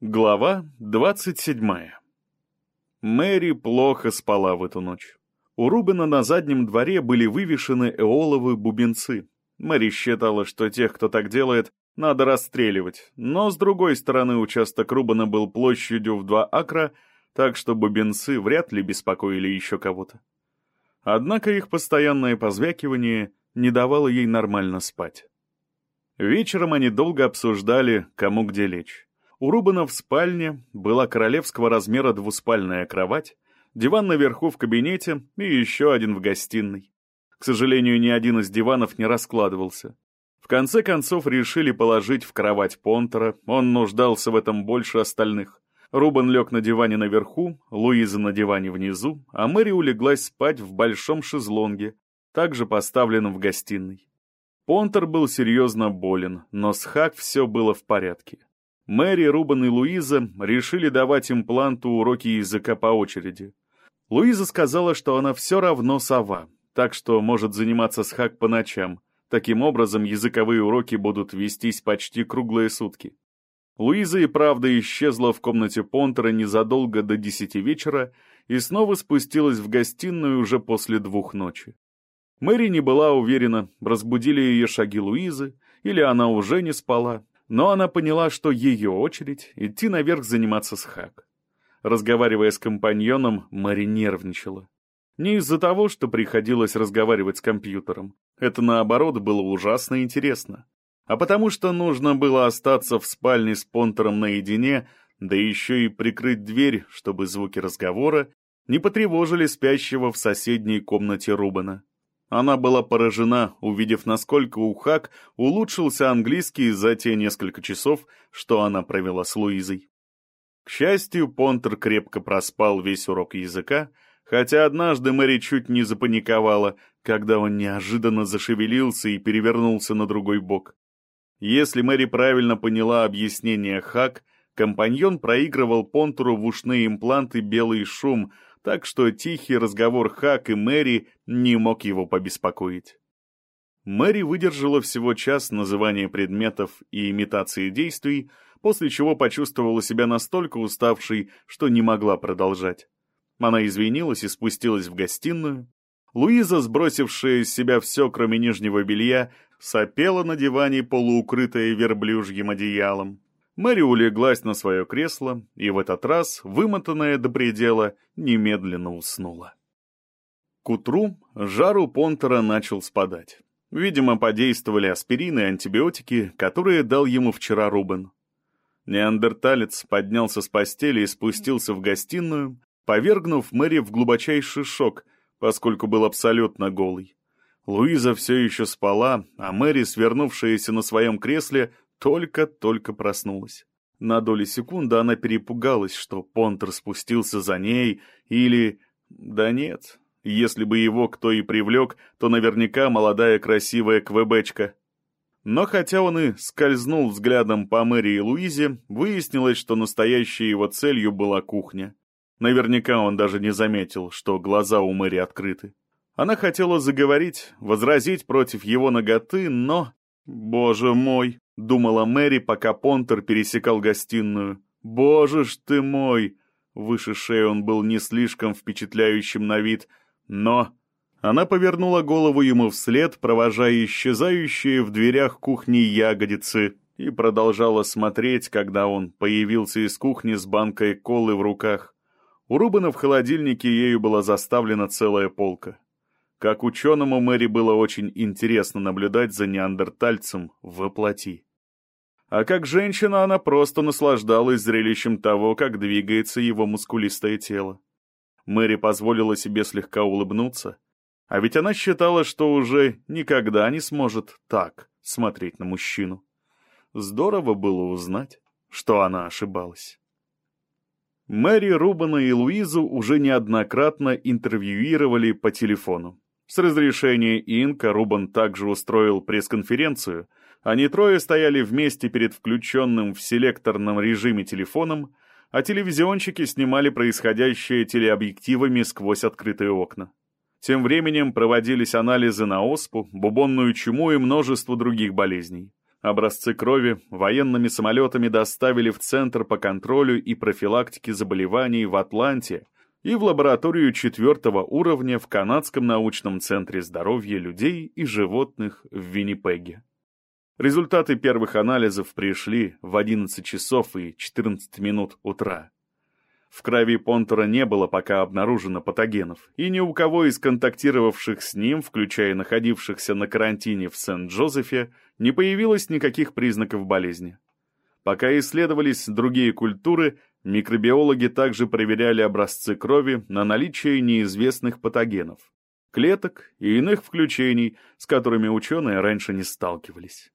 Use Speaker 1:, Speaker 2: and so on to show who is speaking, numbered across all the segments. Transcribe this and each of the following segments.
Speaker 1: Глава двадцать седьмая. Мэри плохо спала в эту ночь. У Рубена на заднем дворе были вывешены эоловые бубенцы. Мэри считала, что тех, кто так делает, надо расстреливать, но, с другой стороны, участок Рубена был площадью в два акра, так что бубенцы вряд ли беспокоили еще кого-то. Однако их постоянное позвякивание не давало ей нормально спать. Вечером они долго обсуждали, кому где лечь. У Рубана в спальне была королевского размера двуспальная кровать, диван наверху в кабинете и еще один в гостиной. К сожалению, ни один из диванов не раскладывался. В конце концов решили положить в кровать Понтера, он нуждался в этом больше остальных. Рубан лег на диване наверху, Луиза на диване внизу, а Мэри улеглась спать в большом шезлонге, также поставленном в гостиной. Понтер был серьезно болен, но с Хак все было в порядке. Мэри, Рубан и Луиза решили давать импланту уроки языка по очереди. Луиза сказала, что она все равно сова, так что может заниматься с Хак по ночам. Таким образом, языковые уроки будут вестись почти круглые сутки. Луиза и правда исчезла в комнате Понтера незадолго до десяти вечера и снова спустилась в гостиную уже после двух ночи. Мэри не была уверена, разбудили ее шаги Луизы, или она уже не спала, но она поняла, что ее очередь идти наверх заниматься с Хак. Разговаривая с компаньоном, Мэри нервничала. Не из-за того, что приходилось разговаривать с компьютером. Это, наоборот, было ужасно интересно. А потому что нужно было остаться в спальне с Понтером наедине, да еще и прикрыть дверь, чтобы звуки разговора не потревожили спящего в соседней комнате Рубана. Она была поражена, увидев, насколько у Хак улучшился английский за те несколько часов, что она провела с Луизой. К счастью, Понтер крепко проспал весь урок языка, хотя однажды Мэри чуть не запаниковала, когда он неожиданно зашевелился и перевернулся на другой бок. Если Мэри правильно поняла объяснение Хак, компаньон проигрывал Понтеру в ушные импланты белый шум — так что тихий разговор Хак и Мэри не мог его побеспокоить. Мэри выдержала всего час называния предметов и имитации действий, после чего почувствовала себя настолько уставшей, что не могла продолжать. Она извинилась и спустилась в гостиную. Луиза, сбросившая из себя все, кроме нижнего белья, сопела на диване, полуукрытая верблюжьим одеялом. Мэри улеглась на свое кресло и в этот раз, вымотанная до предела, немедленно уснула. К утру жар у Понтера начал спадать. Видимо, подействовали аспирин и антибиотики, которые дал ему вчера Рубен. Неандерталец поднялся с постели и спустился в гостиную, повергнув Мэри в глубочайший шок, поскольку был абсолютно голый. Луиза все еще спала, а Мэри, свернувшаяся на своем кресле, только-только проснулась. На доли секунды она перепугалась, что Понтер спустился за ней, или... Да нет, если бы его кто и привлек, то наверняка молодая красивая квебечка. Но хотя он и скользнул взглядом по Мэри и Луизе, выяснилось, что настоящей его целью была кухня. Наверняка он даже не заметил, что глаза у Мэри открыты. Она хотела заговорить, возразить против его ноготы, но... Боже мой! Думала Мэри, пока Понтер пересекал гостиную. «Боже ж ты мой!» Выше шеи он был не слишком впечатляющим на вид, но... Она повернула голову ему вслед, провожая исчезающие в дверях кухни ягодицы, и продолжала смотреть, когда он появился из кухни с банкой колы в руках. У Рубана в холодильнике ею была заставлена целая полка. Как ученому Мэри было очень интересно наблюдать за неандертальцем в плоти а как женщина она просто наслаждалась зрелищем того, как двигается его мускулистое тело. Мэри позволила себе слегка улыбнуться, а ведь она считала, что уже никогда не сможет так смотреть на мужчину. Здорово было узнать, что она ошибалась. Мэри, Рубана и Луизу уже неоднократно интервьюировали по телефону. С разрешения Инка Рубан также устроил пресс-конференцию — они трое стояли вместе перед включенным в селекторном режиме телефоном, а телевизионщики снимали происходящее телеобъективами сквозь открытые окна. Тем временем проводились анализы на оспу, бубонную чуму и множество других болезней. Образцы крови военными самолетами доставили в Центр по контролю и профилактике заболеваний в Атланте и в лабораторию четвертого уровня в Канадском научном центре здоровья людей и животных в Виннипеге. Результаты первых анализов пришли в 11 часов и 14 минут утра. В крови Понтера не было пока обнаружено патогенов, и ни у кого из контактировавших с ним, включая находившихся на карантине в Сент-Джозефе, не появилось никаких признаков болезни. Пока исследовались другие культуры, микробиологи также проверяли образцы крови на наличие неизвестных патогенов, клеток и иных включений, с которыми ученые раньше не сталкивались.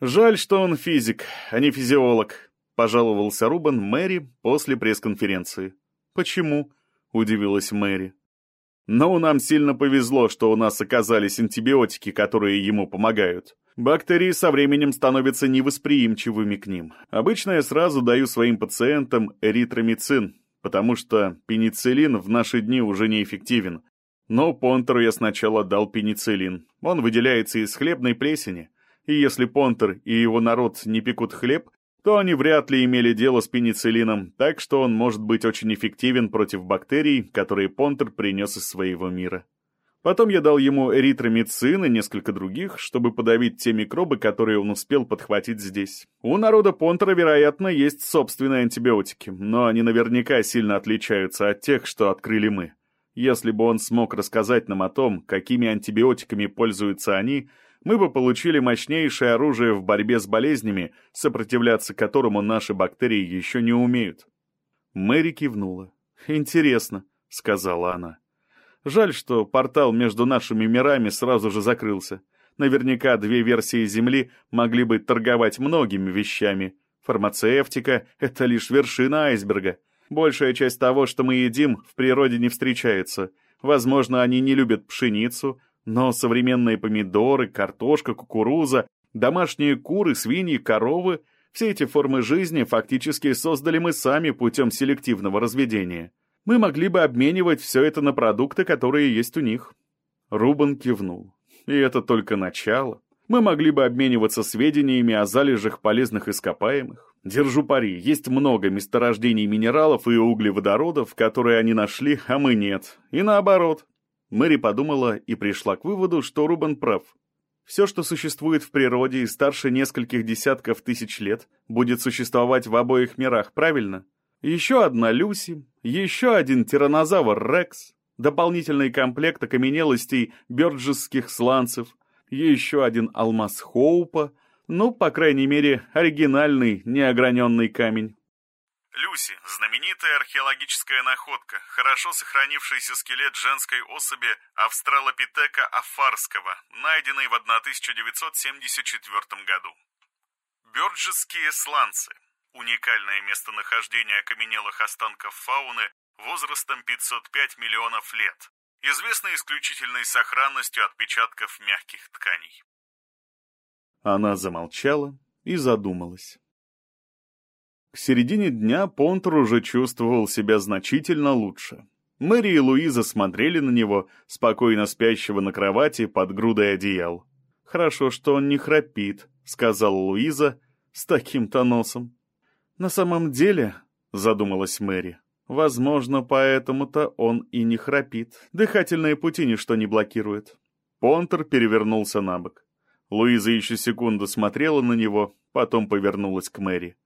Speaker 1: «Жаль, что он физик, а не физиолог», — пожаловался Рубан Мэри после пресс-конференции. «Почему?» — удивилась Мэри. «Ну, нам сильно повезло, что у нас оказались антибиотики, которые ему помогают. Бактерии со временем становятся невосприимчивыми к ним. Обычно я сразу даю своим пациентам эритромицин, потому что пенициллин в наши дни уже неэффективен. Но Понтеру я сначала дал пенициллин. Он выделяется из хлебной плесени и если Понтер и его народ не пекут хлеб, то они вряд ли имели дело с пенициллином, так что он может быть очень эффективен против бактерий, которые Понтер принес из своего мира. Потом я дал ему эритромицин и несколько других, чтобы подавить те микробы, которые он успел подхватить здесь. У народа Понтера, вероятно, есть собственные антибиотики, но они наверняка сильно отличаются от тех, что открыли мы. Если бы он смог рассказать нам о том, какими антибиотиками пользуются они, мы бы получили мощнейшее оружие в борьбе с болезнями, сопротивляться которому наши бактерии еще не умеют. Мэри кивнула. «Интересно», — сказала она. «Жаль, что портал между нашими мирами сразу же закрылся. Наверняка две версии Земли могли бы торговать многими вещами. Фармацевтика — это лишь вершина айсберга. Большая часть того, что мы едим, в природе не встречается. Возможно, они не любят пшеницу, но современные помидоры, картошка, кукуруза, домашние куры, свиньи, коровы — все эти формы жизни фактически создали мы сами путем селективного разведения. Мы могли бы обменивать все это на продукты, которые есть у них. Рубан кивнул. И это только начало. Мы могли бы обмениваться сведениями о залежах полезных ископаемых. Держу пари, есть много месторождений минералов и углеводородов, которые они нашли, а мы нет. И наоборот. Мэри подумала и пришла к выводу, что Рубен прав. Все, что существует в природе и старше нескольких десятков тысяч лет, будет существовать в обоих мирах, правильно? Еще одна Люси, еще один тиранозавр Рекс, дополнительный комплект окаменелостей бёрджесских сланцев, еще один алмаз Хоупа, ну, по крайней мере, оригинальный неограненный камень.
Speaker 2: Люси – знаменитая археологическая находка, хорошо сохранившийся скелет женской особи австралопитека афарского, найденный в 1974 году. Бёрджеские сланцы – уникальное местонахождение окаменелых останков фауны возрастом 505 миллионов лет, известны исключительной сохранностью отпечатков мягких тканей.
Speaker 1: Она замолчала и задумалась. К середине дня Понтер уже чувствовал себя значительно лучше. Мэри и Луиза смотрели на него, спокойно спящего на кровати под грудой одеял. «Хорошо, что он не храпит», — сказала Луиза с таким-то носом. «На самом деле», — задумалась Мэри, — «возможно, поэтому-то он и не храпит. Дыхательные пути ничто не блокирует». Понтер перевернулся на бок. Луиза еще секунду смотрела на него, потом повернулась к Мэри.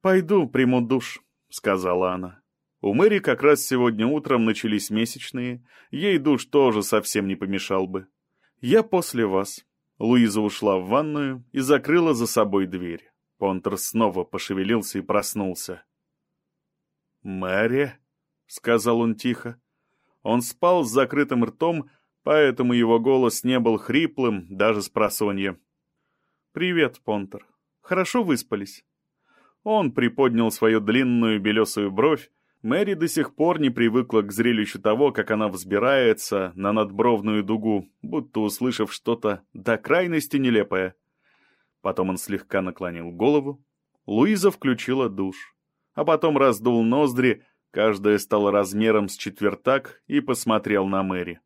Speaker 1: «Пойду приму душ», — сказала она. У Мэри как раз сегодня утром начались месячные, ей душ тоже совсем не помешал бы. «Я после вас». Луиза ушла в ванную и закрыла за собой дверь. Понтер снова пошевелился и проснулся. «Мэри?» — сказал он тихо. Он спал с закрытым ртом, поэтому его голос не был хриплым даже с просонья. «Привет, Понтер. Хорошо выспались?» Он приподнял свою длинную белесую бровь. Мэри до сих пор не привыкла к зрелищу того, как она взбирается на надбровную дугу, будто услышав что-то до крайности нелепое. Потом он слегка наклонил голову. Луиза включила душ. А потом раздул ноздри, каждая стала размером с четвертак, и посмотрел на Мэри.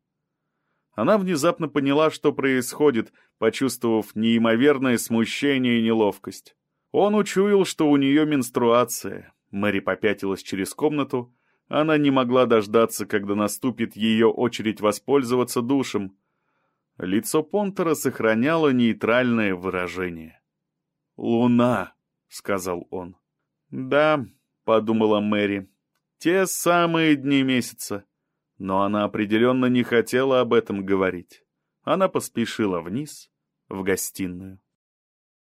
Speaker 1: Она внезапно поняла, что происходит, почувствовав неимоверное смущение и неловкость. Он учуял, что у нее менструация. Мэри попятилась через комнату. Она не могла дождаться, когда наступит ее очередь воспользоваться душем. Лицо Понтера сохраняло нейтральное выражение. «Луна», — сказал он. «Да», — подумала Мэри, — «те самые дни месяца». Но она определенно не хотела об этом говорить. Она поспешила вниз, в гостиную.